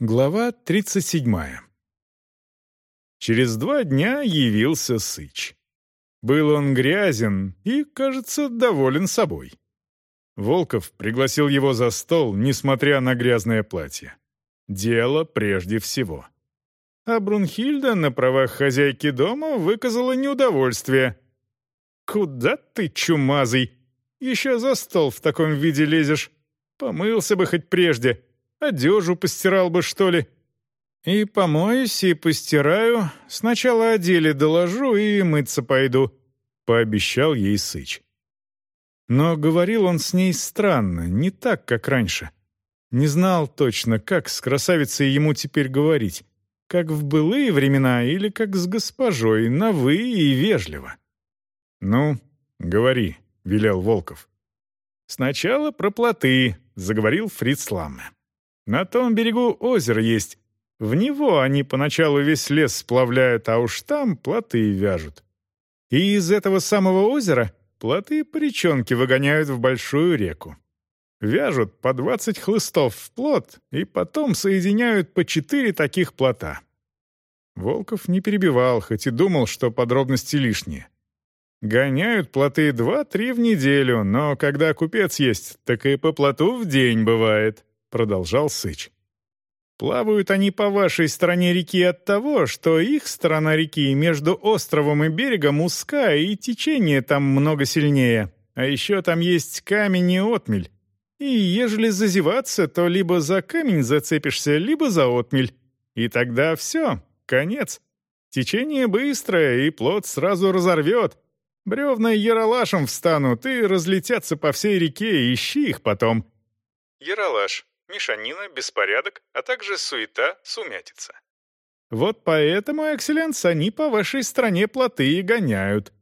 Глава 37. Через два дня явился Сыч. Был он грязен и, кажется, доволен собой. Волков пригласил его за стол, несмотря на грязное платье. Дело прежде всего. А Брунхильда на правах хозяйки дома выказала неудовольствие. «Куда ты, чумазый? Еще за стол в таком виде лезешь? Помылся бы хоть прежде». Одежу постирал бы, что ли. И помоюсь, и постираю. Сначала о деле доложу и мыться пойду», — пообещал ей Сыч. Но говорил он с ней странно, не так, как раньше. Не знал точно, как с красавицей ему теперь говорить. Как в былые времена или как с госпожой, на «вы» и вежливо. «Ну, говори», — велел Волков. «Сначала про плоты», — заговорил Фриц Ламме. На том берегу озеро есть. В него они поначалу весь лес сплавляют, а уж там плоты вяжут. И из этого самого озера плоты по речонке выгоняют в большую реку. Вяжут по двадцать хлыстов в плот и потом соединяют по четыре таких плота. Волков не перебивал, хоть и думал, что подробности лишние. Гоняют плоты два-три в неделю, но когда купец есть, так и по плоту в день бывает. — продолжал Сыч. «Плавают они по вашей стороне реки от того, что их сторона реки между островом и берегом узкая, и течение там много сильнее. А еще там есть камень и отмель. И ежели зазеваться, то либо за камень зацепишься, либо за отмель. И тогда все, конец. Течение быстрое, и плод сразу разорвет. Бревна яролашем встанут и разлетятся по всей реке, ищи их потом». Яролаш мешанина, беспорядок, а также суета, сумятица. Вот поэтому, экселленс, они по вашей стране плоты и гоняют.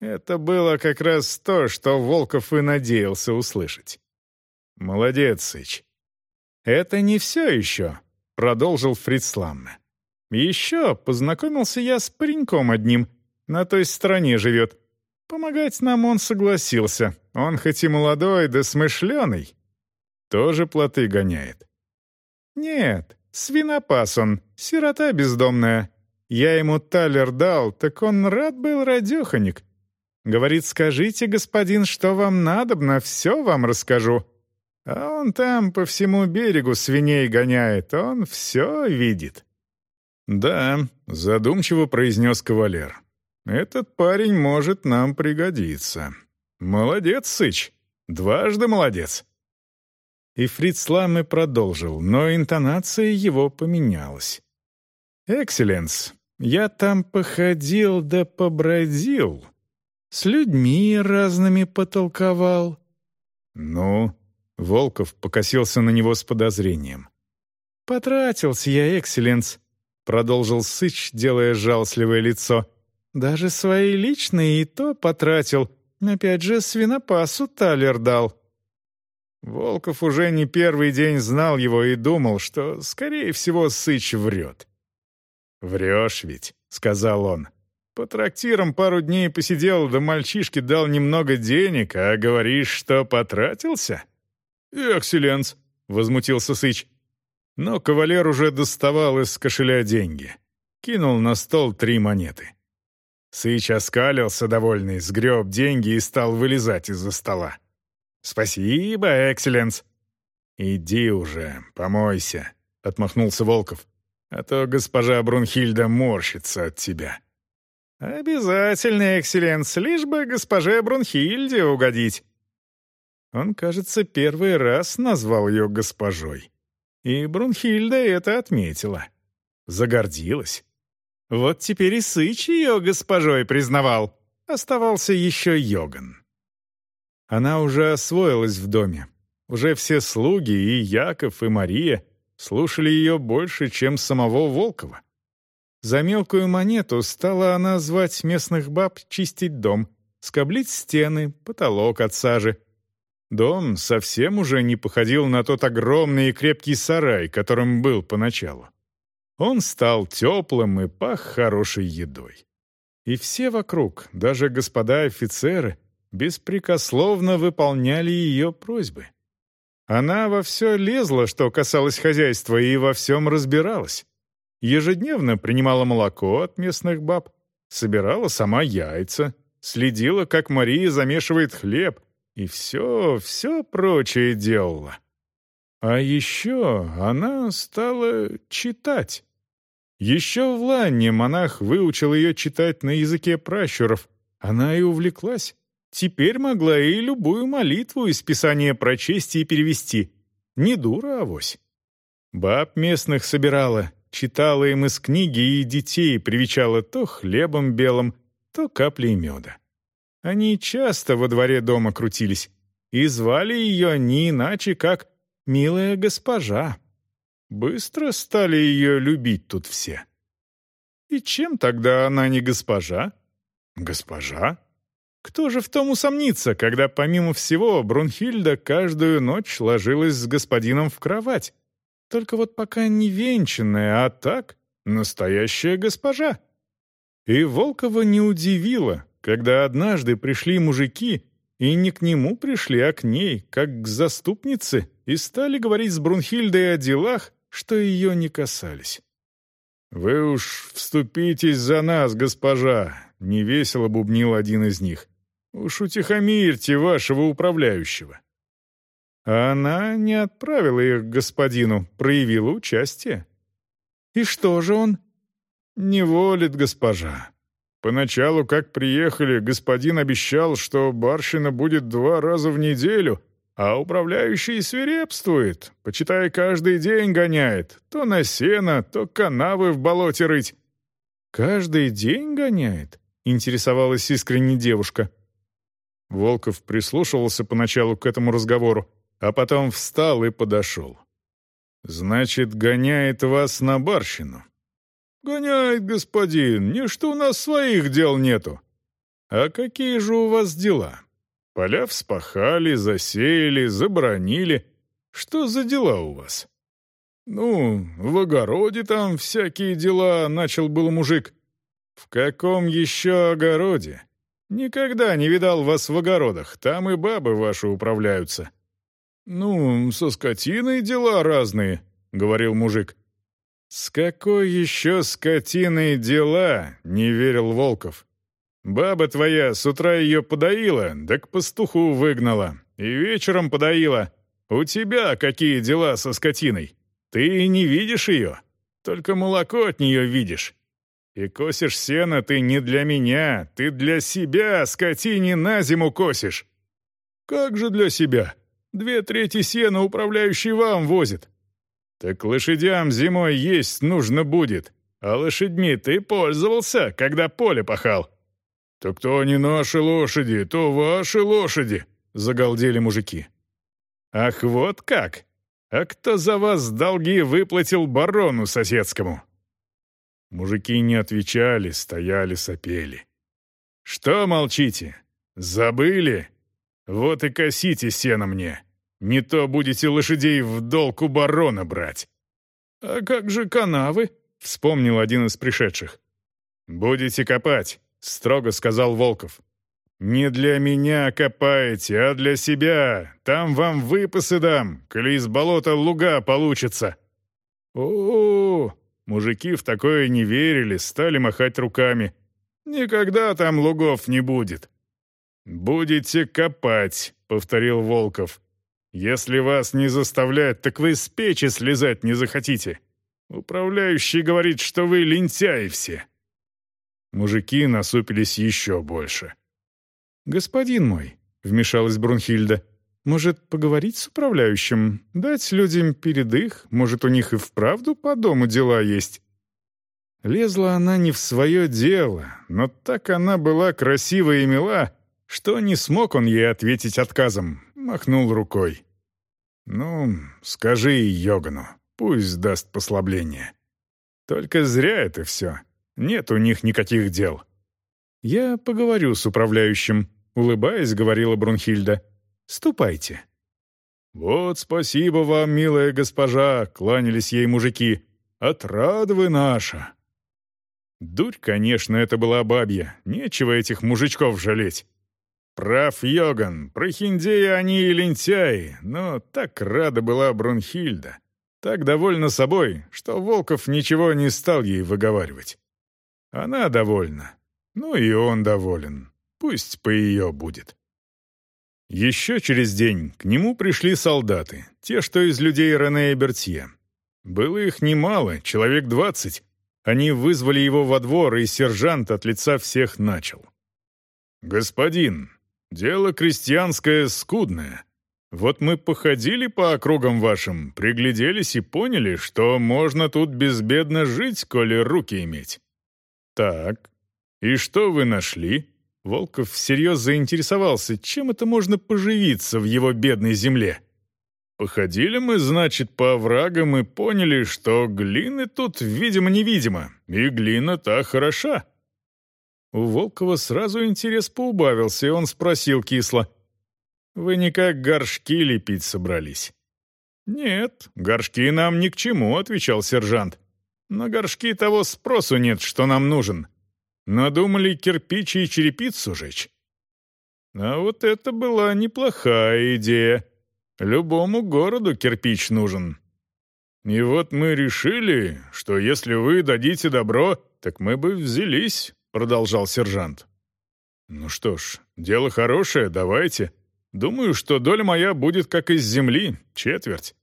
Это было как раз то, что Волков и надеялся услышать. Молодец, Сыч. Это не все еще, продолжил Фриц Ламме. Еще познакомился я с пареньком одним, на той стороне живет. Помогать нам он согласился. Он хоть и молодой, да смышленый, тоже плоты гоняет? Нет, свинопас он, сирота бездомная. Я ему талер дал, так он рад был радеханик. Говорит, скажите, господин, что вам надобно, все вам расскажу. А он там по всему берегу свиней гоняет, он все видит. «Да», — задумчиво произнес кавалер. «Этот парень может нам пригодиться. Молодец, Сыч, дважды молодец». И Фриц Ламме продолжил, но интонация его поменялась. «Экселленс, я там походил да побродил, с людьми разными потолковал». «Ну?» — Волков покосился на него с подозрением. «Потратился я, Экселленс», — продолжил Сыч, делая жалостливое лицо. «Даже свои личные и то потратил. Опять же, свинопасу талер дал». Волков уже не первый день знал его и думал, что, скорее всего, Сыч врет. «Врешь ведь», — сказал он. «По трактирам пару дней посидел, да мальчишке дал немного денег, а говоришь, что потратился?» «Экселленс», — возмутился Сыч. Но кавалер уже доставал из кошеля деньги. Кинул на стол три монеты. Сыч оскалился, довольный, сгреб деньги и стал вылезать из-за стола. «Спасибо, экселленс». «Иди уже, помойся», — отмахнулся Волков. «А то госпожа Брунхильда морщится от тебя». «Обязательно, экселленс, лишь бы госпоже Брунхильде угодить». Он, кажется, первый раз назвал ее госпожой. И Брунхильда это отметила. Загордилась. Вот теперь и Сыч ее госпожой признавал. Оставался еще Йоган. Она уже освоилась в доме. Уже все слуги, и Яков, и Мария, слушали ее больше, чем самого Волкова. За мелкую монету стала она звать местных баб чистить дом, скоблить стены, потолок от сажи. Дом совсем уже не походил на тот огромный и крепкий сарай, которым был поначалу. Он стал теплым и пах хорошей едой. И все вокруг, даже господа офицеры, беспрекословно выполняли ее просьбы. Она во все лезла, что касалось хозяйства, и во всем разбиралась. Ежедневно принимала молоко от местных баб, собирала сама яйца, следила, как Мария замешивает хлеб, и все, все прочее делала. А еще она стала читать. Еще в Ланне монах выучил ее читать на языке пращуров. Она и увлеклась. Теперь могла и любую молитву из Писания прочесть и перевести. Не дура авось. Баб местных собирала, читала им из книги и детей привечала то хлебом белым, то каплей меда. Они часто во дворе дома крутились, и звали ее не иначе, как «милая госпожа». Быстро стали ее любить тут все. И чем тогда она не госпожа? Госпожа? Кто же в том усомнится, когда, помимо всего, Брунхильда каждую ночь ложилась с господином в кровать? Только вот пока не венчанная, а так настоящая госпожа. И Волкова не удивило, когда однажды пришли мужики, и не к нему пришли, а к ней, как к заступнице, и стали говорить с Брунхильдой о делах, что ее не касались. «Вы уж вступитесь за нас, госпожа!» — невесело бубнил один из них. «Уж утихомирьте вашего управляющего!» Она не отправила их к господину, проявила участие. «И что же он?» «Не волит госпожа. Поначалу, как приехали, господин обещал, что барщина будет два раза в неделю, а управляющий свирепствует, почитай, каждый день гоняет, то на сено, то канавы в болоте рыть». «Каждый день гоняет?» — интересовалась искренне девушка. Волков прислушивался поначалу к этому разговору, а потом встал и подошел. «Значит, гоняет вас на барщину?» «Гоняет, господин, ничто у нас своих дел нету». «А какие же у вас дела? Поля вспахали, засеяли, забронили. Что за дела у вас?» «Ну, в огороде там всякие дела», — начал был мужик. «В каком еще огороде? Никогда не видал вас в огородах, там и бабы ваши управляются». «Ну, со скотиной дела разные», — говорил мужик. «С какой еще скотиной дела?» — не верил Волков. «Баба твоя с утра ее подоила, да к пастуху выгнала, и вечером подоила. У тебя какие дела со скотиной? Ты не видишь ее, только молоко от нее видишь. И косишь сено ты не для меня, ты для себя скотине на зиму косишь». «Как же для себя?» Две трети сена управляющий вам возит. Так лошадям зимой есть нужно будет, а лошадьми ты пользовался, когда поле пахал. Так то не наши лошади, то ваши лошади, загалдели мужики. Ах, вот как! А кто за вас долги выплатил барону соседскому? Мужики не отвечали, стояли, сопели. «Что молчите? Забыли? Вот и косите сено мне. Не то будете лошадей в долг у барона брать». «А как же канавы?» — вспомнил один из пришедших. «Будете копать», — строго сказал Волков. «Не для меня копаете, а для себя. Там вам выпасы дам, коли из болота луга получится». «О-о-о!» Мужики в такое не верили, стали махать руками. «Никогда там лугов не будет. «Будете копать», — повторил Волков. «Если вас не заставляют, так вы с печи слезать не захотите. Управляющий говорит, что вы лентяи все». Мужики насупились еще больше. «Господин мой», — вмешалась Брунхильда, — «может, поговорить с управляющим, дать людям передых, может, у них и вправду по дому дела есть?» Лезла она не в свое дело, но так она была красива и мила, что не смог он ей ответить отказом, махнул рукой. «Ну, скажи Йогану, пусть даст послабление. Только зря это все. Нет у них никаких дел». «Я поговорю с управляющим», — улыбаясь, говорила Брунхильда. «Ступайте». «Вот спасибо вам, милая госпожа», — кланялись ей мужики. «Отрада вы наша». Дурь, конечно, это была бабья, нечего этих мужичков жалеть. Прав Йоган, прохиндеи они и лентяи, но так рада была Брунхильда. Так довольна собой, что Волков ничего не стал ей выговаривать. Она довольна. Ну и он доволен. Пусть по ее будет. Еще через день к нему пришли солдаты, те, что из людей Рене и Бертье. Было их немало, человек двадцать. Они вызвали его во двор, и сержант от лица всех начал. «Господин, Дело крестьянское скудное. Вот мы походили по округам вашим, пригляделись и поняли, что можно тут безбедно жить, коли руки иметь. Так, и что вы нашли? Волков всерьез заинтересовался, чем это можно поживиться в его бедной земле. Походили мы, значит, по оврагам и поняли, что глины тут видимо-невидимо, и глина та хороша. У Волкова сразу интерес поубавился, и он спросил кисло. «Вы никак горшки лепить собрались?» «Нет, горшки нам ни к чему», — отвечал сержант. «На горшки того спросу нет, что нам нужен. Надумали кирпичи и черепицу жечь». А вот это была неплохая идея. Любому городу кирпич нужен. И вот мы решили, что если вы дадите добро, так мы бы взялись, — продолжал сержант. «Ну что ж, дело хорошее, давайте. Думаю, что доля моя будет как из земли, четверть».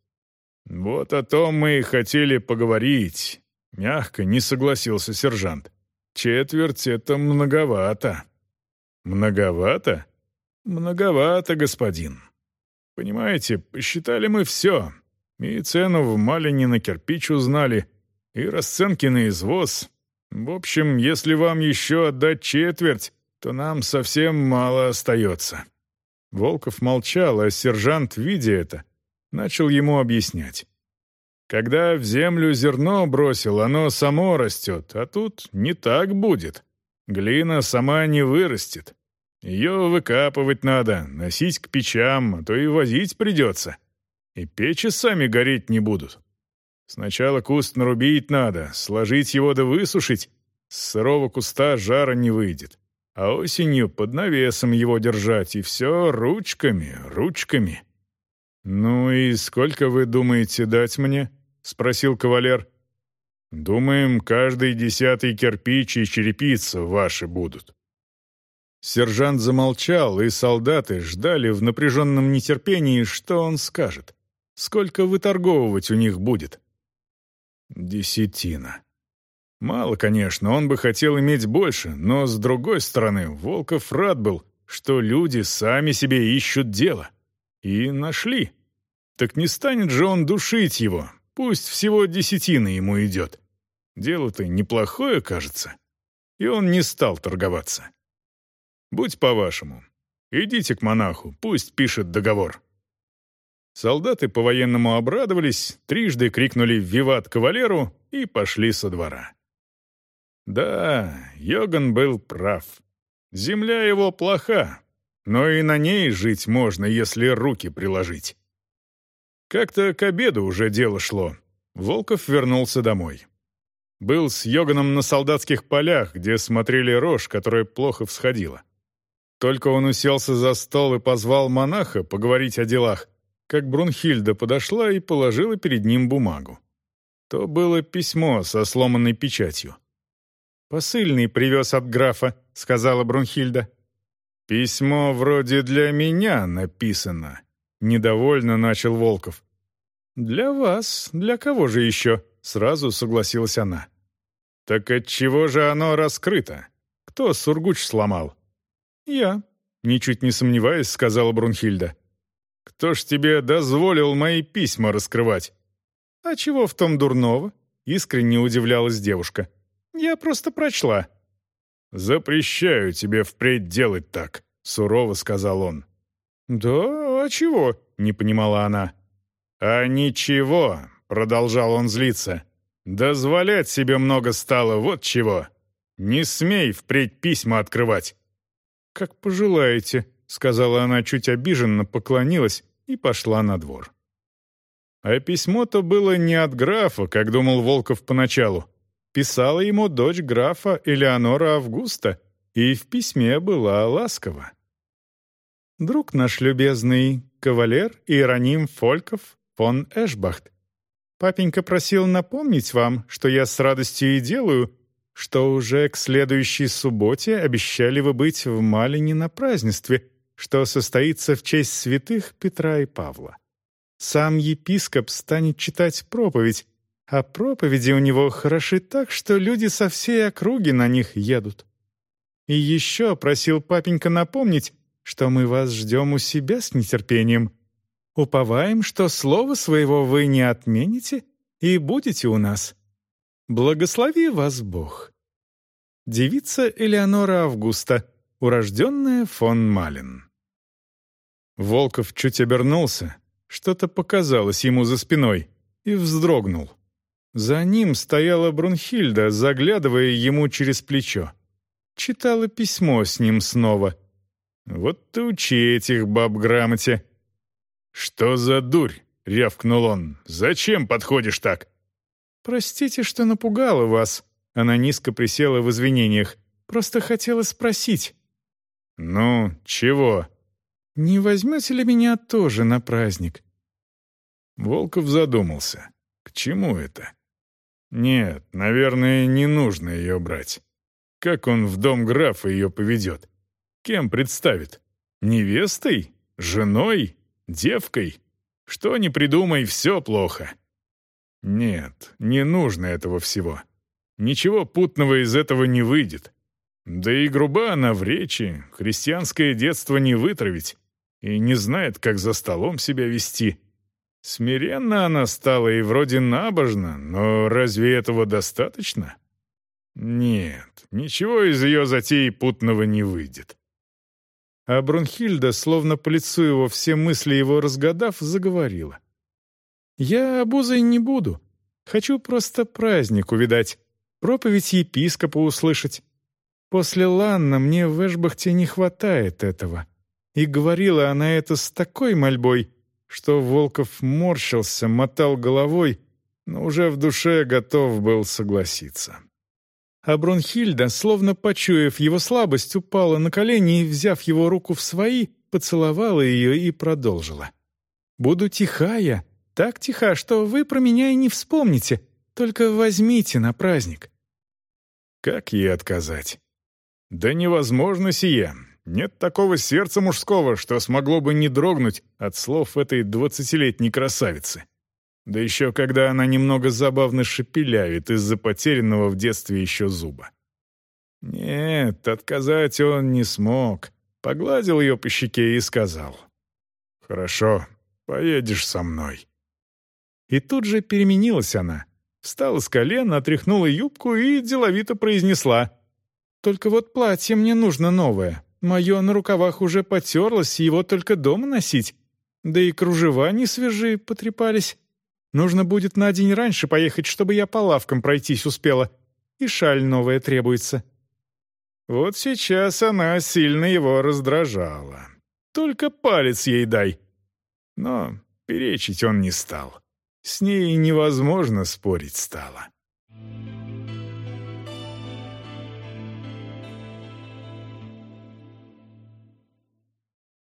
«Вот о том мы и хотели поговорить», — мягко не согласился сержант. «Четверть — это многовато». «Многовато?» «Многовато, господин. Понимаете, посчитали мы все. И цену в Малине на кирпич узнали, и расценки на извоз, в общем, если вам еще отдать четверть, то нам совсем мало остается». Волков молчал, а сержант, видя это, начал ему объяснять. «Когда в землю зерно бросил, оно само растет, а тут не так будет. Глина сама не вырастет. Ее выкапывать надо, носить к печам, а то и возить придется. И печи сами гореть не будут. Сначала куст нарубить надо, сложить его да высушить. С сырого куста жара не выйдет. А осенью под навесом его держать, и все ручками, ручками. «Ну и сколько вы думаете дать мне?» — спросил кавалер. «Думаем, каждый десятый кирпич и черепица ваши будут». Сержант замолчал, и солдаты ждали в напряженном нетерпении, что он скажет. Сколько выторговывать у них будет. Десятина. Мало, конечно, он бы хотел иметь больше, но, с другой стороны, Волков рад был, что люди сами себе ищут дело. И нашли. Так не станет же он душить его, пусть всего десятина ему идет. Дело-то неплохое, кажется. И он не стал торговаться. Будь по-вашему. Идите к монаху, пусть пишет договор. Солдаты по-военному обрадовались, трижды крикнули «Виват кавалеру!» и пошли со двора. Да, Йоган был прав. Земля его плоха, но и на ней жить можно, если руки приложить. Как-то к обеду уже дело шло. Волков вернулся домой. Был с Йоганом на солдатских полях, где смотрели рожь, которая плохо всходила. Только он уселся за стол и позвал монаха поговорить о делах, как Брунхильда подошла и положила перед ним бумагу. То было письмо со сломанной печатью. «Посыльный привез от графа», — сказала Брунхильда. «Письмо вроде для меня написано», — недовольно начал Волков. «Для вас. Для кого же еще?» — сразу согласилась она. «Так отчего же оно раскрыто? Кто сургуч сломал?» «Я», — ничуть не сомневаясь, сказала Брунхильда. Кто ж тебе дозволил мои письма раскрывать?» «А чего в том дурного?» — искренне удивлялась девушка. «Я просто прочла». «Запрещаю тебе впредь делать так», — сурово сказал он. «Да, а чего?» — не понимала она. «А ничего», — продолжал он злиться. «Дозволять себе много стало, вот чего. Не смей впредь письма открывать». «Как пожелаете», — сказала она чуть обиженно, поклонилась и пошла на двор. А письмо-то было не от графа, как думал Волков поначалу. Писала ему дочь графа Элеонора Августа, и в письме была ласкова. Друг наш любезный, кавалер Иероним Фольков фон Эшбахт. Папенька просил напомнить вам, что я с радостью и делаю, что уже к следующей субботе обещали вы быть в Малине на празднестве, что состоится в честь святых Петра и Павла. Сам епископ станет читать проповедь, а проповеди у него хороши так, что люди со всей округи на них едут. И еще просил папенька напомнить, что мы вас ждем у себя с нетерпением. Уповаем, что слово своего вы не отмените и будете у нас. Благослови вас Бог. Девица Элеонора Августа, урожденная фон Малин. Волков чуть обернулся, что-то показалось ему за спиной, и вздрогнул. За ним стояла Брунхильда, заглядывая ему через плечо. Читала письмо с ним снова. «Вот ты учи этих баб грамоте». «Что за дурь?» — рявкнул он. «Зачем подходишь так?» «Простите, что напугала вас». Она низко присела в извинениях. «Просто хотела спросить». «Ну, чего?» Не возьмете ли меня тоже на праздник?» Волков задумался. К чему это? Нет, наверное, не нужно ее брать. Как он в дом графа ее поведет? Кем представит? Невестой? Женой? Девкой? Что ни придумай, все плохо. Нет, не нужно этого всего. Ничего путного из этого не выйдет. Да и груба она в речи, христианское детство не вытравить и не знает, как за столом себя вести. Смиренно она стала и вроде набожна, но разве этого достаточно? Нет, ничего из ее затеи путного не выйдет. А Брунхильда, словно по лицу его все мысли его разгадав, заговорила. «Я обузой не буду. Хочу просто праздник увидать, проповедь епископа услышать. После Ланна мне в Эшбахте не хватает этого. И говорила она это с такой мольбой, что Волков морщился, мотал головой, но уже в душе готов был согласиться. А Брунхильда, словно почуяв его слабость, упала на колени и, взяв его руку в свои, поцеловала ее и продолжила. «Буду тихая, так тиха, что вы про меня и не вспомните, только возьмите на праздник». Как ей отказать? Да невозможно сие. Нет такого сердца мужского, что смогло бы не дрогнуть от слов этой двадцатилетней красавицы. Да еще когда она немного забавно шепелявит из-за потерянного в детстве еще зуба. Нет, отказать он не смог. Погладил ее по щеке и сказал. «Хорошо, поедешь со мной». И тут же переменилась она. Встала с колен, отряхнула юбку и деловито произнесла. «Только вот платье мне нужно новое. Мое на рукавах уже потерлось, его только дома носить. Да и кружева не свежие, потрепались. Нужно будет на день раньше поехать, чтобы я по лавкам пройтись успела. И шаль новая требуется». Вот сейчас она сильно его раздражала. Только палец ей дай. Но перечить он не стал. С ней невозможно спорить стало.